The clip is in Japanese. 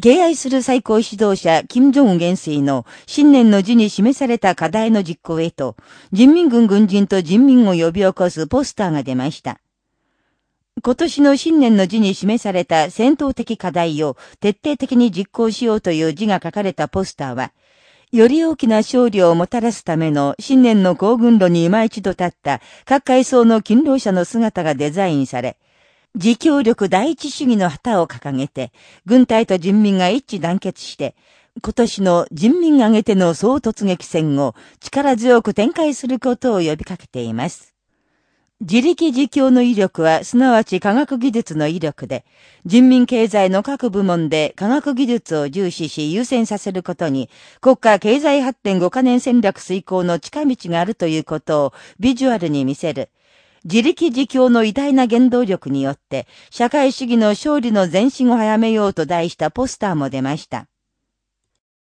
敬愛する最高指導者、金正恩元帥の新年の字に示された課題の実行へと、人民軍軍人と人民を呼び起こすポスターが出ました。今年の新年の字に示された戦闘的課題を徹底的に実行しようという字が書かれたポスターは、より大きな勝利をもたらすための新年の行軍路に今一度立った各階層の勤労者の姿がデザインされ、自強力第一主義の旗を掲げて、軍隊と人民が一致団結して、今年の人民挙げての総突撃戦を力強く展開することを呼びかけています。自力自強の威力は、すなわち科学技術の威力で、人民経済の各部門で科学技術を重視し優先させることに、国家経済発展5カ年戦略遂行の近道があるということをビジュアルに見せる、自力自強の偉大な原動力によって、社会主義の勝利の前進を早めようと題したポスターも出ました。